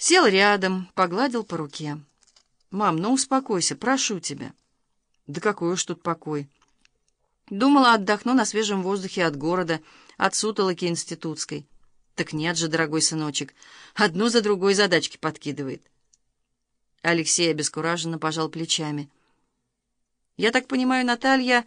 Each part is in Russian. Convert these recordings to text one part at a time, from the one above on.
Сел рядом, погладил по руке. «Мам, ну успокойся, прошу тебя». «Да какой уж тут покой». Думала, отдохну на свежем воздухе от города, от сутолоки институтской. Так нет же, дорогой сыночек, одну за другой задачки подкидывает. Алексей обескураженно пожал плечами. «Я так понимаю, Наталья,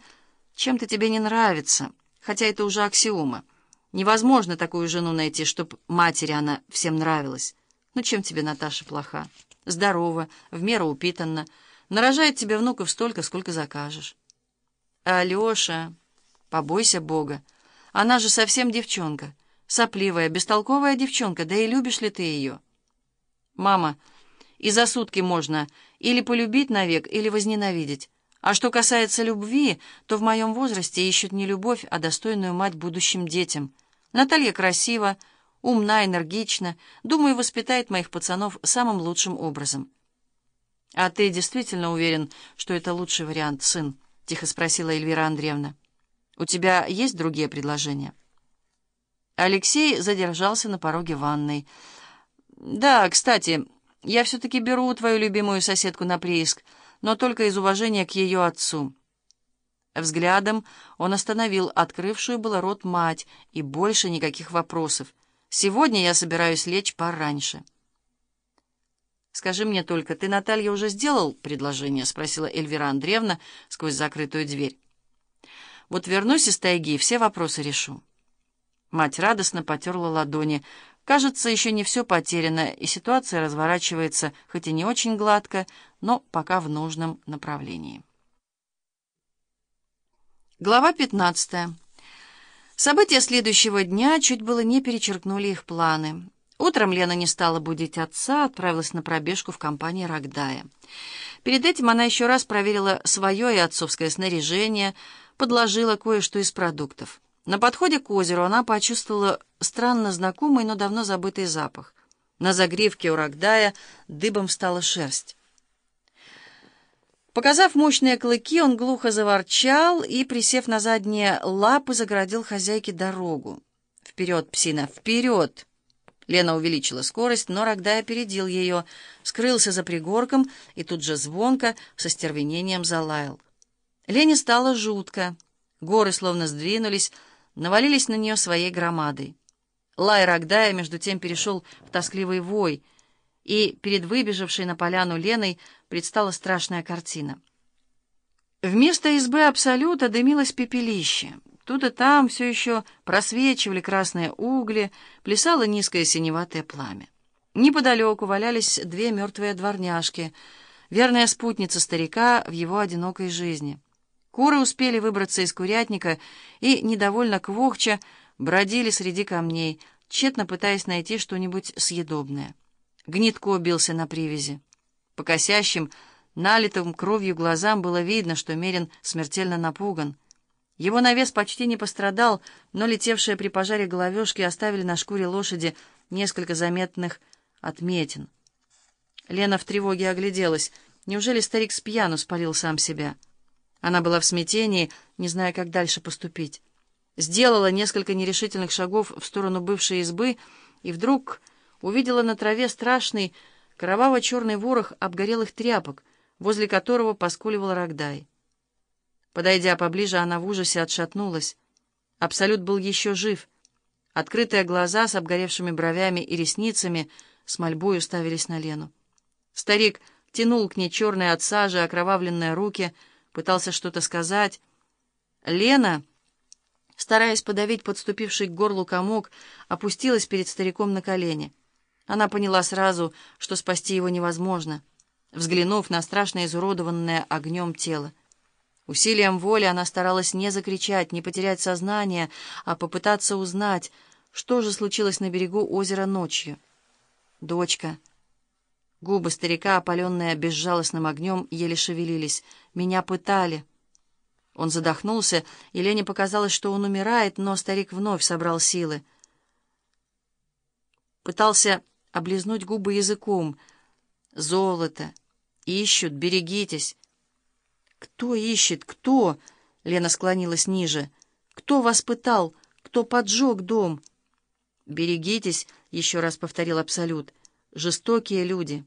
чем-то тебе не нравится, хотя это уже аксиома. Невозможно такую жену найти, чтоб матери она всем нравилась. Ну чем тебе Наташа плоха? Здорова, в меру упитанна, нарожает тебе внуков столько, сколько закажешь. А Алеша, побойся Бога, она же совсем девчонка, сопливая, бестолковая девчонка, да и любишь ли ты ее? Мама, и за сутки можно или полюбить навек, или возненавидеть. А что касается любви, то в моем возрасте ищут не любовь, а достойную мать будущим детям. Наталья красива, умна, энергична, думаю, воспитает моих пацанов самым лучшим образом. «А ты действительно уверен, что это лучший вариант, сын?» — тихо спросила Эльвира Андреевна. «У тебя есть другие предложения?» Алексей задержался на пороге ванной. «Да, кстати, я все-таки беру твою любимую соседку на прииск, но только из уважения к ее отцу». Взглядом он остановил открывшую было рот мать, и больше никаких вопросов. «Сегодня я собираюсь лечь пораньше». «Скажи мне только, ты, Наталья, уже сделал предложение?» — спросила Эльвира Андреевна сквозь закрытую дверь. «Вот вернусь из тайги, все вопросы решу». Мать радостно потерла ладони. Кажется, еще не все потеряно, и ситуация разворачивается, хоть и не очень гладко, но пока в нужном направлении. Глава 15. События следующего дня чуть было не перечеркнули их планы. Утром Лена не стала будить отца, отправилась на пробежку в компании Рогдая. Перед этим она еще раз проверила свое и отцовское снаряжение, подложила кое-что из продуктов. На подходе к озеру она почувствовала странно знакомый, но давно забытый запах. На загривке у Рогдая дыбом стала шерсть. Показав мощные клыки, он глухо заворчал и, присев на задние лапы, загородил хозяйке дорогу. «Вперед, псина, вперед!» Лена увеличила скорость, но Рогдай опередил ее, скрылся за пригорком и тут же звонко, со стервенением залаял. Лене стало жутко. Горы словно сдвинулись, навалились на нее своей громадой. Лай Рогдая, между тем, перешел в тоскливый вой, и перед выбежавшей на поляну Леной предстала страшная картина. Вместо избы Абсолюта дымилось пепелище. Тут и там все еще просвечивали красные угли, плясало низкое синеватое пламя. Неподалеку валялись две мертвые дворняжки, верная спутница старика в его одинокой жизни. Куры успели выбраться из курятника и, недовольно квохча, бродили среди камней, тщетно пытаясь найти что-нибудь съедобное. Гнитко бился на привязи. По косящим, налитым кровью глазам было видно, что Мерин смертельно напуган. Его навес почти не пострадал, но летевшие при пожаре головешки оставили на шкуре лошади несколько заметных отметин. Лена в тревоге огляделась. Неужели старик с пьяну спалил сам себя? Она была в смятении, не зная, как дальше поступить. Сделала несколько нерешительных шагов в сторону бывшей избы, и вдруг увидела на траве страшный кроваво-черный ворох обгорелых тряпок, возле которого поскуливал Рогдай. Подойдя поближе, она в ужасе отшатнулась. Абсолют был еще жив. Открытые глаза с обгоревшими бровями и ресницами с мольбой уставились на Лену. Старик тянул к ней черные от сажи окровавленные руки, пытался что-то сказать. Лена, стараясь подавить подступивший к горлу комок, опустилась перед стариком на колени — она поняла сразу, что спасти его невозможно, взглянув на страшно изуродованное огнем тело. Усилием воли она старалась не закричать, не потерять сознание, а попытаться узнать, что же случилось на берегу озера ночью. «Дочка». Губы старика, опаленные безжалостным огнем, еле шевелились. «Меня пытали». Он задохнулся, и Лене показалось, что он умирает, но старик вновь собрал силы. Пытался облизнуть губы языком. «Золото! Ищут, берегитесь!» «Кто ищет? Кто?» — Лена склонилась ниже. «Кто вас пытал? Кто поджег дом?» «Берегитесь!» — еще раз повторил Абсолют. жестокие люди.